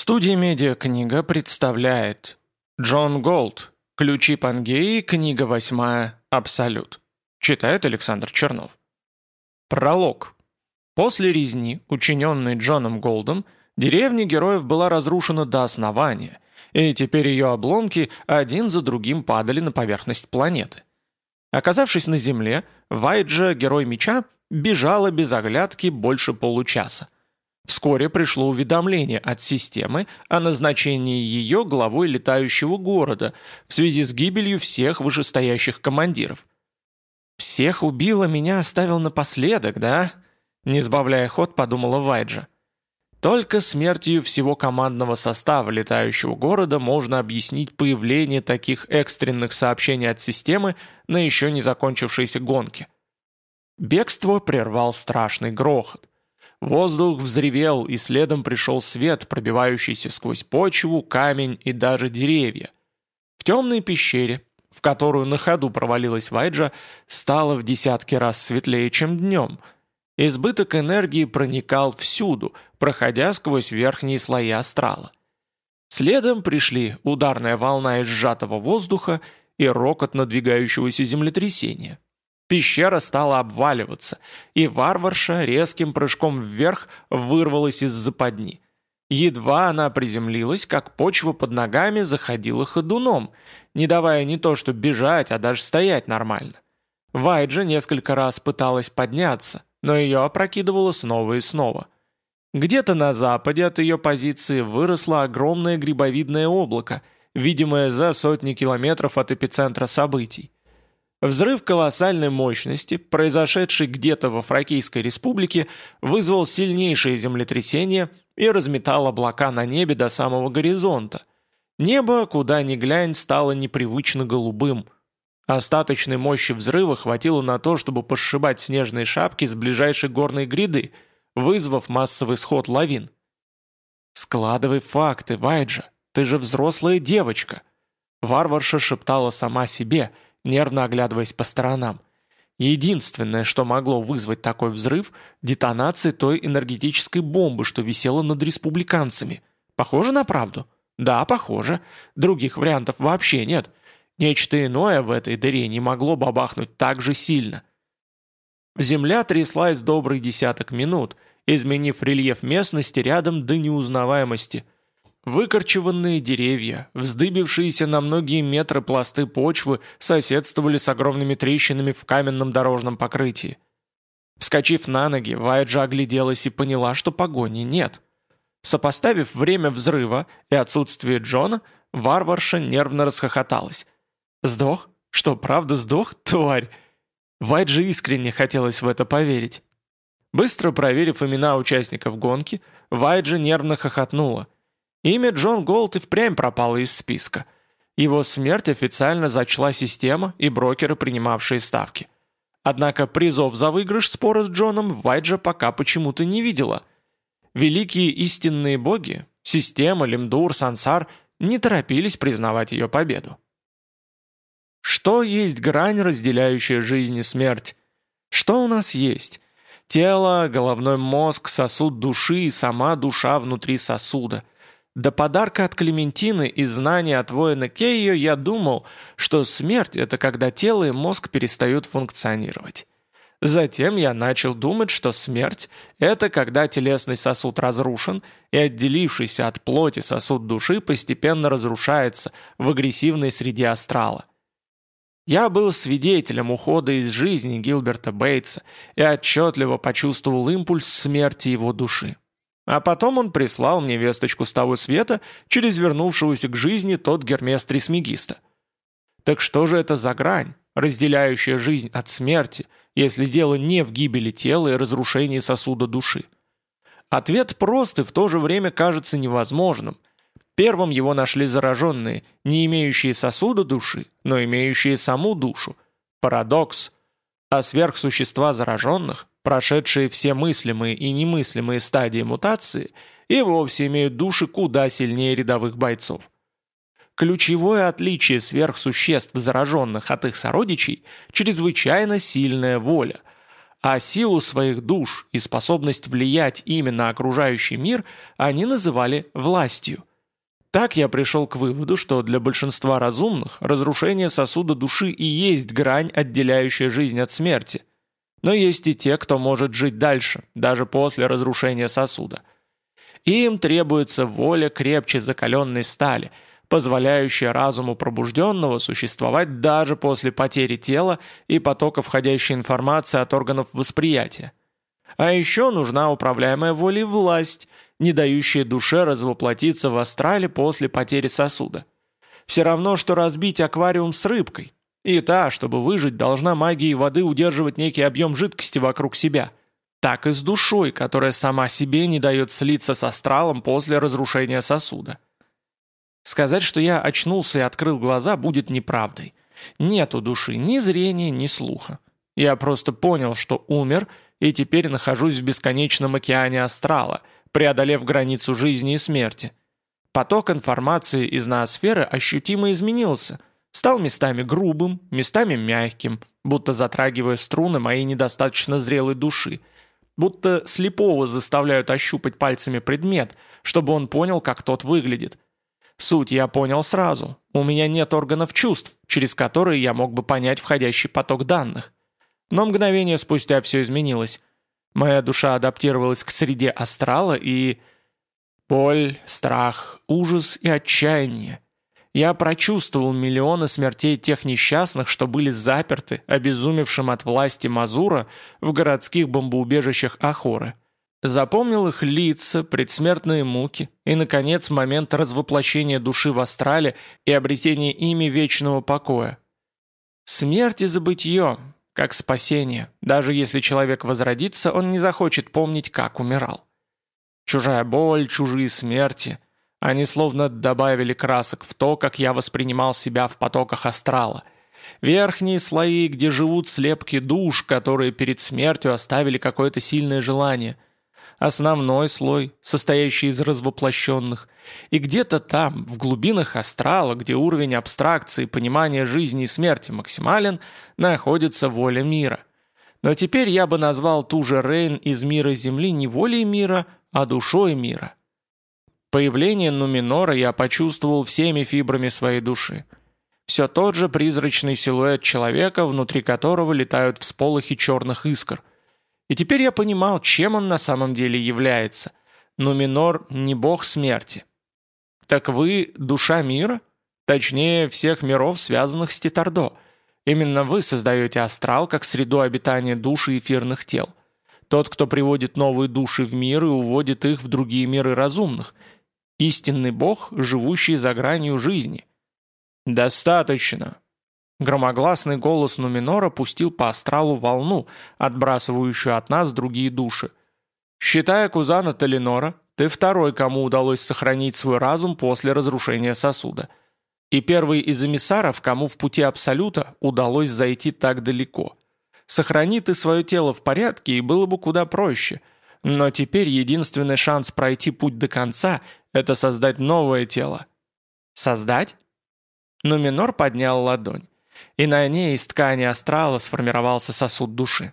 Студия «Медиакнига» представляет Джон Голд «Ключи Пангеи», книга восьмая «Абсолют». Читает Александр Чернов. Пролог. После резни, учиненной Джоном Голдом, деревня героев была разрушена до основания, и теперь ее обломки один за другим падали на поверхность планеты. Оказавшись на Земле, Вайджа, герой меча, бежала без оглядки больше получаса. Вскоре пришло уведомление от системы о назначении ее главой летающего города в связи с гибелью всех вышестоящих командиров. «Всех убила, меня оставил напоследок, да?» Не сбавляя ход, подумала Вайджа. Только смертью всего командного состава летающего города можно объяснить появление таких экстренных сообщений от системы на еще не закончившейся гонке. Бегство прервал страшный грохот. Воздух взревел, и следом пришел свет, пробивающийся сквозь почву, камень и даже деревья. В темной пещере, в которую на ходу провалилась Вайджа, стало в десятки раз светлее, чем днем. Избыток энергии проникал всюду, проходя сквозь верхние слои астрала. Следом пришли ударная волна из сжатого воздуха и рокот надвигающегося землетрясения. Пещера стала обваливаться, и варварша резким прыжком вверх вырвалась из западни. Едва она приземлилась, как почва под ногами заходила ходуном, не давая не то что бежать, а даже стоять нормально. Вайджа несколько раз пыталась подняться, но ее опрокидывало снова и снова. Где-то на западе от ее позиции выросло огромное грибовидное облако, видимое за сотни километров от эпицентра событий. Взрыв колоссальной мощности, произошедший где-то во Фракийской республике, вызвал сильнейшее землетрясение и разметал облака на небе до самого горизонта. Небо, куда ни глянь, стало непривычно голубым. Остаточной мощи взрыва хватило на то, чтобы пошибать снежные шапки с ближайшей горной гряды, вызвав массовый сход лавин. «Складывай факты, Вайджа, ты же взрослая девочка!» Варварша шептала сама себе – нервно оглядываясь по сторонам. Единственное, что могло вызвать такой взрыв – детонация той энергетической бомбы, что висела над республиканцами. Похоже на правду? Да, похоже. Других вариантов вообще нет. Нечто иное в этой дыре не могло бабахнуть так же сильно. Земля тряслась добрый десяток минут, изменив рельеф местности рядом до неузнаваемости – Выкорчеванные деревья, вздыбившиеся на многие метры пласты почвы соседствовали с огромными трещинами в каменном дорожном покрытии. Вскочив на ноги, Вайджа огляделась и поняла, что погони нет. Сопоставив время взрыва и отсутствие Джона, варварша нервно расхохоталась. «Сдох? Что, правда сдох, тварь?» Вайджи искренне хотелось в это поверить. Быстро проверив имена участников гонки, Вайджи нервно хохотнула – Имя Джон Голд и впрямь пропало из списка. Его смерть официально зачла система и брокеры, принимавшие ставки. Однако призов за выигрыш спора с Джоном Вайджа пока почему-то не видела. Великие истинные боги, система, Лемдур, Сансар, не торопились признавать ее победу. Что есть грань, разделяющая жизнь и смерть? Что у нас есть? Тело, головной мозг, сосуд души и сама душа внутри сосуда – до подарка от Клементины и знания от воина Кейо я думал, что смерть – это когда тело и мозг перестают функционировать. Затем я начал думать, что смерть – это когда телесный сосуд разрушен, и отделившийся от плоти сосуд души постепенно разрушается в агрессивной среде астрала. Я был свидетелем ухода из жизни Гилберта Бейтса и отчетливо почувствовал импульс смерти его души. А потом он прислал мне весточку с того света через вернувшегося к жизни тот Гермес Трисмегиста. Так что же это за грань, разделяющая жизнь от смерти, если дело не в гибели тела и разрушении сосуда души? Ответ прост и в то же время кажется невозможным. Первым его нашли зараженные, не имеющие сосуда души, но имеющие саму душу. Парадокс. А сверхсущества зараженных прошедшие все мыслимые и немыслимые стадии мутации, и вовсе имеют души куда сильнее рядовых бойцов. Ключевое отличие сверхсуществ, зараженных от их сородичей – чрезвычайно сильная воля. а силу своих душ и способность влиять ими на окружающий мир они называли властью. Так я пришел к выводу, что для большинства разумных разрушение сосуда души и есть грань, отделяющая жизнь от смерти. Но есть и те, кто может жить дальше, даже после разрушения сосуда. Им требуется воля крепче закаленной стали – позволяющая разуму пробужденного существовать даже после потери тела и потока входящей информации от органов восприятия. А еще нужна управляемая волей власть, не дающая душе развоплотиться в астрале после потери сосуда. Все равно, что разбить аквариум с рыбкой. И та, чтобы выжить, должна магией воды удерживать некий объем жидкости вокруг себя. Так и с душой, которая сама себе не дает слиться с астралом после разрушения сосуда. Сказать, что я очнулся и открыл глаза, будет неправдой. Нету души ни зрения, ни слуха. Я просто понял, что умер, и теперь нахожусь в бесконечном океане астрала, преодолев границу жизни и смерти. Поток информации из ноосферы ощутимо изменился, стал местами грубым, местами мягким, будто затрагивая струны моей недостаточно зрелой души, будто слепого заставляют ощупать пальцами предмет, чтобы он понял, как тот выглядит – Суть я понял сразу. У меня нет органов чувств, через которые я мог бы понять входящий поток данных. Но мгновение спустя все изменилось. Моя душа адаптировалась к среде астрала и... Боль, страх, ужас и отчаяние. Я прочувствовал миллионы смертей тех несчастных, что были заперты, обезумевшим от власти Мазура в городских бомбоубежищах Ахоры. Запомнил их лица, предсмертные муки и, наконец, момент развоплощения души в астрале и обретения ими вечного покоя. Смерть и забытье, как спасение. Даже если человек возродится, он не захочет помнить, как умирал. Чужая боль, чужие смерти. Они словно добавили красок в то, как я воспринимал себя в потоках астрала. Верхние слои, где живут слепки душ, которые перед смертью оставили какое-то сильное желание – основной слой, состоящий из развоплощенных, и где-то там, в глубинах астрала, где уровень абстракции, понимания жизни и смерти максимален, находится воля мира. Но теперь я бы назвал ту же Рейн из мира Земли не волей мира, а душой мира. Появление Нуминора я почувствовал всеми фибрами своей души. Все тот же призрачный силуэт человека, внутри которого летают всполохи черных искр – и теперь я понимал, чем он на самом деле является. Но Минор не бог смерти. Так вы душа мира? Точнее, всех миров, связанных с Титардо. Именно вы создаете астрал как среду обитания души эфирных тел. Тот, кто приводит новые души в мир и уводит их в другие миры разумных. Истинный бог, живущий за гранью жизни. «Достаточно», Громогласный голос Нуминора пустил по астралу волну, отбрасывающую от нас другие души. «Считая Кузана Талинора, ты второй, кому удалось сохранить свой разум после разрушения сосуда. И первый из эмиссаров, кому в пути Абсолюта удалось зайти так далеко. Сохрани ты свое тело в порядке, и было бы куда проще. Но теперь единственный шанс пройти путь до конца – это создать новое тело». «Создать?» Нуминор поднял ладонь и на ней из ткани астрала сформировался сосуд души.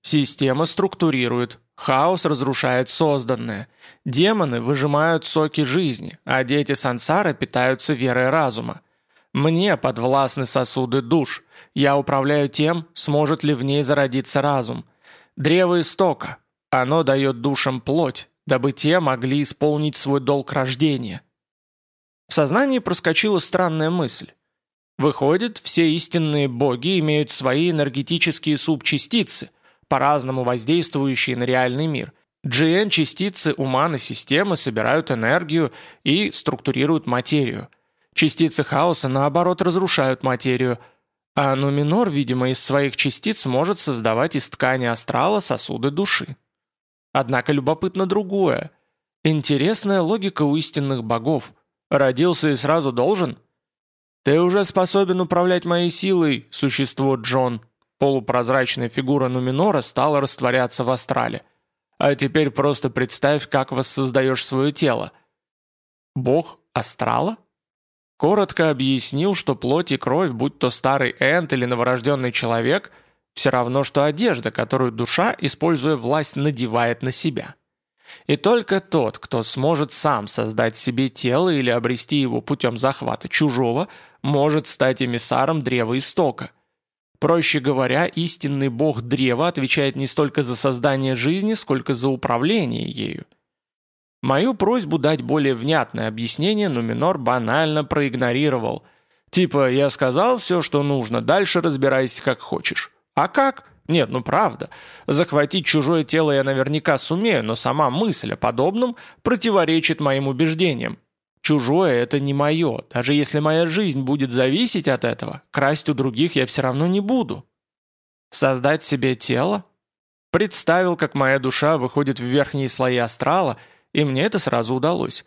Система структурирует, хаос разрушает созданное, демоны выжимают соки жизни, а дети сансары питаются верой разума. Мне подвластны сосуды душ, я управляю тем, сможет ли в ней зародиться разум. Древо истока, оно дает душам плоть, дабы те могли исполнить свой долг рождения. В сознании проскочила странная мысль. Выходит, все истинные боги имеют свои энергетические субчастицы, по-разному воздействующие на реальный мир. GN-частицы ума на системы собирают энергию и структурируют материю. Частицы хаоса, наоборот, разрушают материю, а Нуминор, видимо, из своих частиц может создавать из ткани астрала сосуды души. Однако любопытно другое. Интересная логика у истинных богов. Родился и сразу должен – «Ты уже способен управлять моей силой, существо Джон!» Полупрозрачная фигура Нуминора стала растворяться в астрале. «А теперь просто представь, как воссоздаешь свое тело». «Бог астрала?» Коротко объяснил, что плоть и кровь, будь то старый энт или новорожденный человек, Все равно, что одежда, которую душа, используя власть, надевает на себя. И только тот, кто сможет сам создать себе тело или обрести его путем захвата чужого, может стать эмиссаром древа истока. Проще говоря, истинный бог древа отвечает не столько за создание жизни, сколько за управление ею. Мою просьбу дать более внятное объяснение Нуминор банально проигнорировал. Типа, я сказал все, что нужно, дальше разбирайся как хочешь. А как? Нет, ну правда. Захватить чужое тело я наверняка сумею, но сама мысль о подобном противоречит моим убеждениям. Чужое – это не мое. Даже если моя жизнь будет зависеть от этого, красть у других я все равно не буду. Создать себе тело? Представил, как моя душа выходит в верхние слои астрала, и мне это сразу удалось.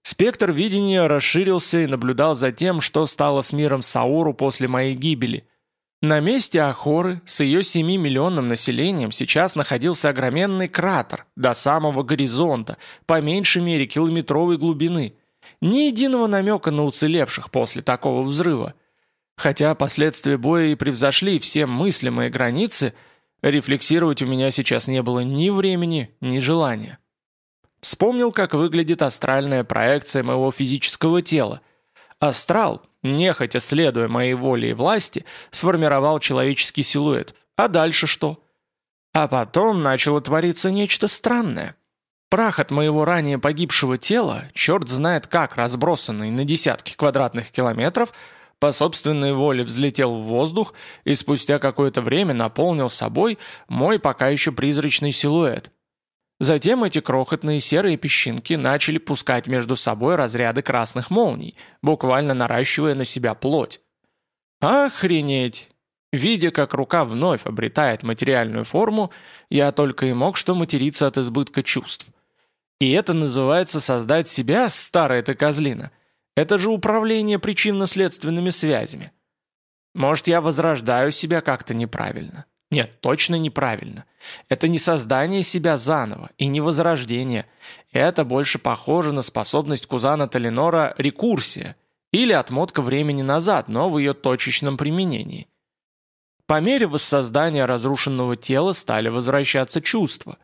Спектр видения расширился и наблюдал за тем, что стало с миром Сауру после моей гибели – на месте Ахоры с ее 7-миллионным населением сейчас находился огроменный кратер до самого горизонта, по меньшей мере километровой глубины. Ни единого намека на уцелевших после такого взрыва. Хотя последствия боя и превзошли все мыслимые границы, рефлексировать у меня сейчас не было ни времени, ни желания. Вспомнил, как выглядит астральная проекция моего физического тела. Астрал нехотя следуя моей воле и власти, сформировал человеческий силуэт. А дальше что? А потом начало твориться нечто странное. Прах от моего ранее погибшего тела, черт знает как разбросанный на десятки квадратных километров, по собственной воле взлетел в воздух и спустя какое-то время наполнил собой мой пока еще призрачный силуэт. Затем эти крохотные серые песчинки начали пускать между собой разряды красных молний, буквально наращивая на себя плоть. Охренеть! Видя, как рука вновь обретает материальную форму, я только и мог что материться от избытка чувств. И это называется создать себя, старая ты козлина. Это же управление причинно-следственными связями. Может, я возрождаю себя как-то неправильно. Нет, точно неправильно. Это не создание себя заново и не возрождение. Это больше похоже на способность Кузана Талинора рекурсия или отмотка времени назад, но в ее точечном применении. По мере воссоздания разрушенного тела стали возвращаться чувства.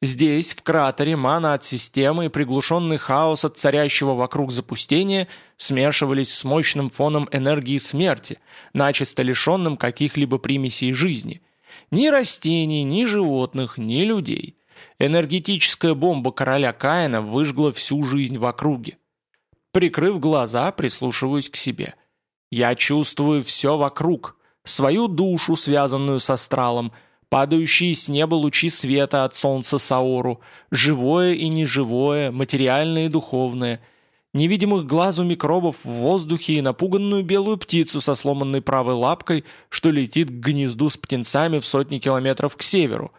Здесь, в кратере, мана от системы и приглушенный хаос от царящего вокруг запустения смешивались с мощным фоном энергии смерти, начисто лишенным каких-либо примесей жизни – ни растений, ни животных, ни людей. Энергетическая бомба короля Каина выжгла всю жизнь в округе. Прикрыв глаза, прислушиваюсь к себе. Я чувствую все вокруг. Свою душу, связанную с астралом, падающие с неба лучи света от солнца Саору, живое и неживое, материальное и духовное – невидимых глазу микробов в воздухе и напуганную белую птицу со сломанной правой лапкой, что летит к гнезду с птенцами в сотни километров к северу.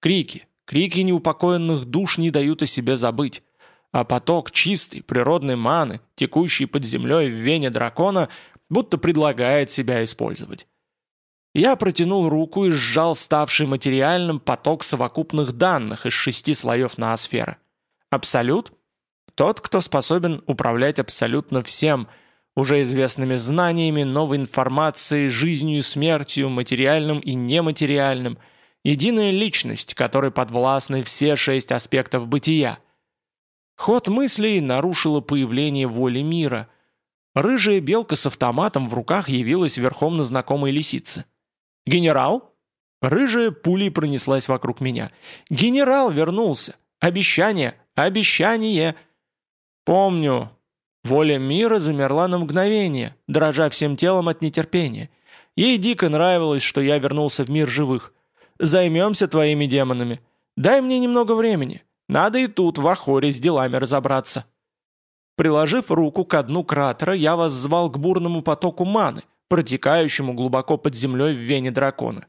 Крики, крики неупокоенных душ не дают о себе забыть. А поток чистой, природной маны, текущий под землей в вене дракона, будто предлагает себя использовать. Я протянул руку и сжал ставший материальным поток совокупных данных из шести слоев ноосферы. Абсолют — тот, кто способен управлять абсолютно всем, уже известными знаниями, новой информацией, жизнью и смертью, материальным и нематериальным, единая личность, которой подвластны все шесть аспектов бытия. Ход мыслей нарушило появление воли мира. Рыжая белка с автоматом в руках явилась верхом на знакомой лисице. «Генерал?» Рыжая пулей пронеслась вокруг меня. «Генерал вернулся! Обещание! Обещание!» «Помню». Воля мира замерла на мгновение, дрожа всем телом от нетерпения. Ей дико нравилось, что я вернулся в мир живых. «Займемся твоими демонами. Дай мне немного времени. Надо и тут, в Ахоре, с делами разобраться». Приложив руку к дну кратера, я вас звал к бурному потоку маны, протекающему глубоко под землей в вене дракона.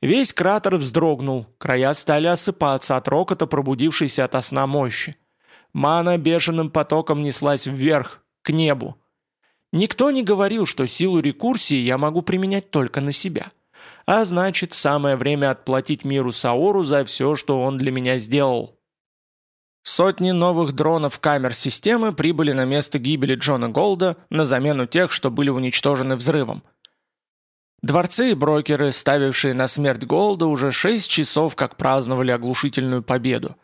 Весь кратер вздрогнул, края стали осыпаться от рокота пробудившейся ото сна мощи. Мана бешеным потоком неслась вверх, к небу. Никто не говорил, что силу рекурсии я могу применять только на себя. А значит, самое время отплатить миру Саору за все, что он для меня сделал. Сотни новых дронов камер системы прибыли на место гибели Джона Голда на замену тех, что были уничтожены взрывом. Дворцы и брокеры, ставившие на смерть Голда, уже шесть часов как праздновали оглушительную победу.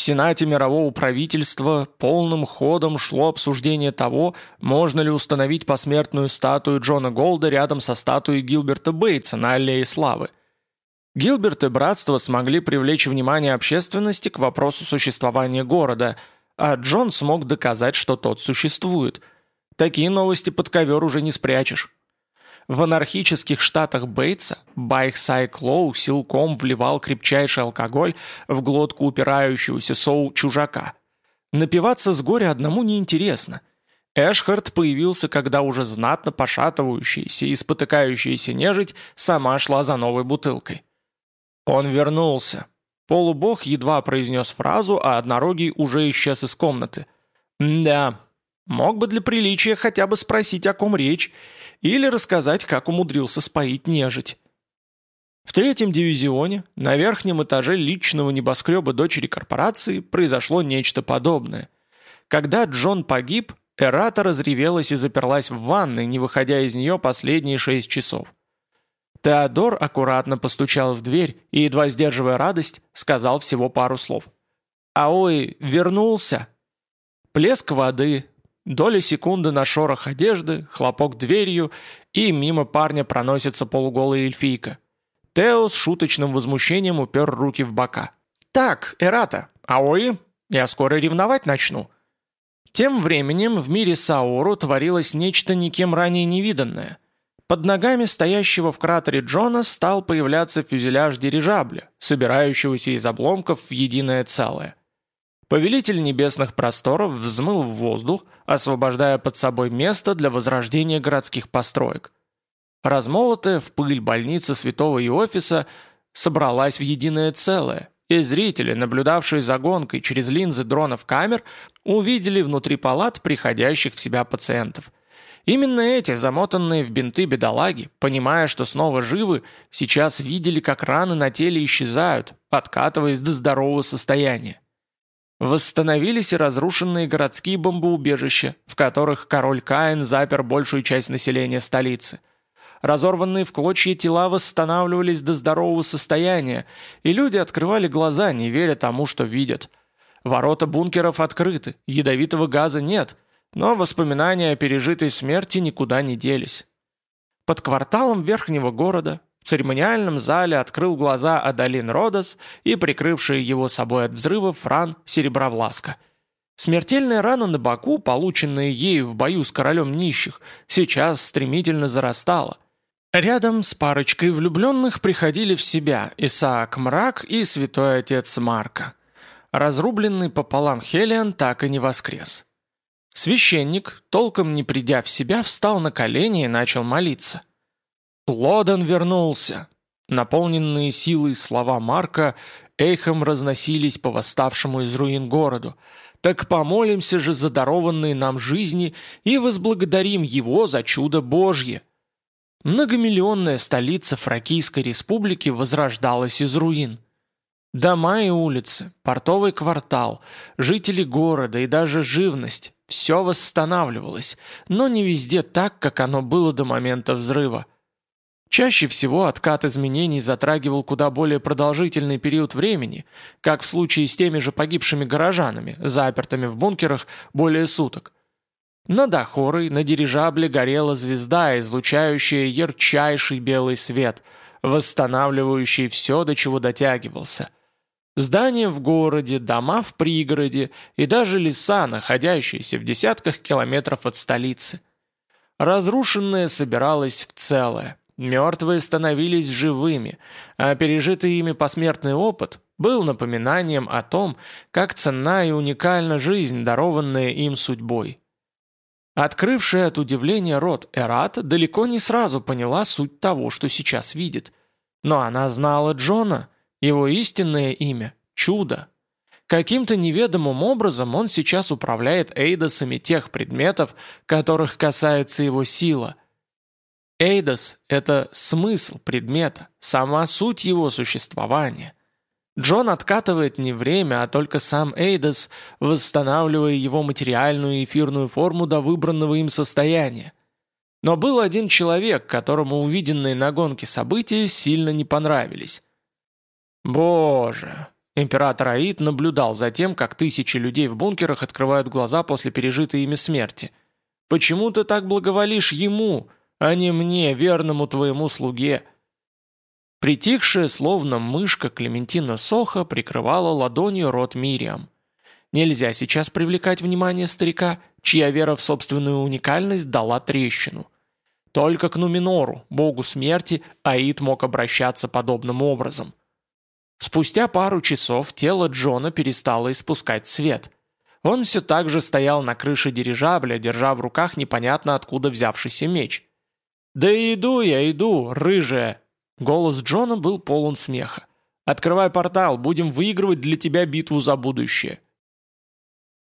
В Сенате мирового правительства полным ходом шло обсуждение того, можно ли установить посмертную статую Джона Голда рядом со статуей Гилберта Бейтса на Аллее Славы. Гилберт и братство смогли привлечь внимание общественности к вопросу существования города, а Джон смог доказать, что тот существует. Такие новости под ковер уже не спрячешь. В анархических штатах Бейтса Байх Сайклоу силком вливал крепчайший алкоголь в глотку упирающегося соу чужака. Напиваться с горя одному неинтересно. Эшхард появился, когда уже знатно пошатывающаяся и спотыкающаяся нежить сама шла за новой бутылкой. Он вернулся. Полубог едва произнес фразу, а однорогий уже исчез из комнаты. «Да, мог бы для приличия хотя бы спросить, о ком речь, или рассказать, как умудрился споить нежить. В третьем дивизионе, на верхнем этаже личного небоскреба дочери корпорации, произошло нечто подобное. Когда Джон погиб, Эрата разревелась и заперлась в ванной, не выходя из нее последние шесть часов. Теодор аккуратно постучал в дверь и, едва сдерживая радость, сказал всего пару слов. «Аой, вернулся!» Плеск воды, Доля секунды на шорох одежды, хлопок дверью, и мимо парня проносится полуголая эльфийка. Тео с шуточным возмущением упер руки в бока. «Так, Эрата, аои, я скоро ревновать начну». Тем временем в мире Саору творилось нечто никем ранее невиданное. Под ногами стоящего в кратере Джона стал появляться фюзеляж дирижабля, собирающегося из обломков в единое целое. Повелитель небесных просторов взмыл в воздух, освобождая под собой место для возрождения городских построек. Размолотая в пыль больница святого Иофиса собралась в единое целое, и зрители, наблюдавшие за гонкой через линзы дронов камер, увидели внутри палат приходящих в себя пациентов. Именно эти, замотанные в бинты бедолаги, понимая, что снова живы, сейчас видели, как раны на теле исчезают, откатываясь до здорового состояния. Восстановились и разрушенные городские бомбоубежища, в которых король Каин запер большую часть населения столицы. Разорванные в клочья тела восстанавливались до здорового состояния, и люди открывали глаза, не веря тому, что видят. Ворота бункеров открыты, ядовитого газа нет, но воспоминания о пережитой смерти никуда не делись. Под кварталом верхнего города, церемониальном зале открыл глаза Адалин Родос и прикрывший его собой от взрыва Фран Серебровласка. Смертельная рана на боку, полученная ею в бою с королем нищих, сейчас стремительно зарастала. Рядом с парочкой влюбленных приходили в себя Исаак Мрак и святой отец Марка. Разрубленный пополам Хелиан так и не воскрес. Священник, толком не придя в себя, встал на колени и начал молиться. Лодон вернулся. Наполненные силой слова Марка эхом разносились по восставшему из руин городу. Так помолимся же за дарованные нам жизни и возблагодарим его за чудо Божье. Многомиллионная столица Фракийской республики возрождалась из руин. Дома и улицы, портовый квартал, жители города и даже живность – все восстанавливалось, но не везде так, как оно было до момента взрыва. Чаще всего откат изменений затрагивал куда более продолжительный период времени, как в случае с теми же погибшими горожанами, запертыми в бункерах более суток. Над Ахорой на дирижабле горела звезда, излучающая ярчайший белый свет, восстанавливающий все, до чего дотягивался. Здания в городе, дома в пригороде и даже леса, находящиеся в десятках километров от столицы. Разрушенное собиралось в целое. Мертвые становились живыми, а пережитый ими посмертный опыт был напоминанием о том, как ценна и уникальна жизнь, дарованная им судьбой. Открывшая от удивления рот Эрат далеко не сразу поняла суть того, что сейчас видит. Но она знала Джона, его истинное имя – Чудо. Каким-то неведомым образом он сейчас управляет эйдосами тех предметов, которых касается его сила, Эйдос – это смысл предмета, сама суть его существования. Джон откатывает не время, а только сам Эйдос, восстанавливая его материальную и эфирную форму до выбранного им состояния. Но был один человек, которому увиденные на гонке события сильно не понравились. Боже, Император Аид наблюдал за тем, как тысячи людей в бункерах открывают глаза после пережитой ими смерти. «Почему ты так благоволишь ему, а не мне, верному твоему слуге?» Притихшая, словно мышка Клементина Соха, прикрывала ладонью рот Мириам. Нельзя сейчас привлекать внимание старика, чья вера в собственную уникальность дала трещину. Только к Нуминору, богу смерти, Аид мог обращаться подобным образом. Спустя пару часов тело Джона перестало испускать свет. Он все так же стоял на крыше дирижабля, держа в руках непонятно откуда взявшийся меч. «Да иду я, иду, рыжая!» Голос Джона был полон смеха. «Открывай портал, будем выигрывать для тебя битву за будущее».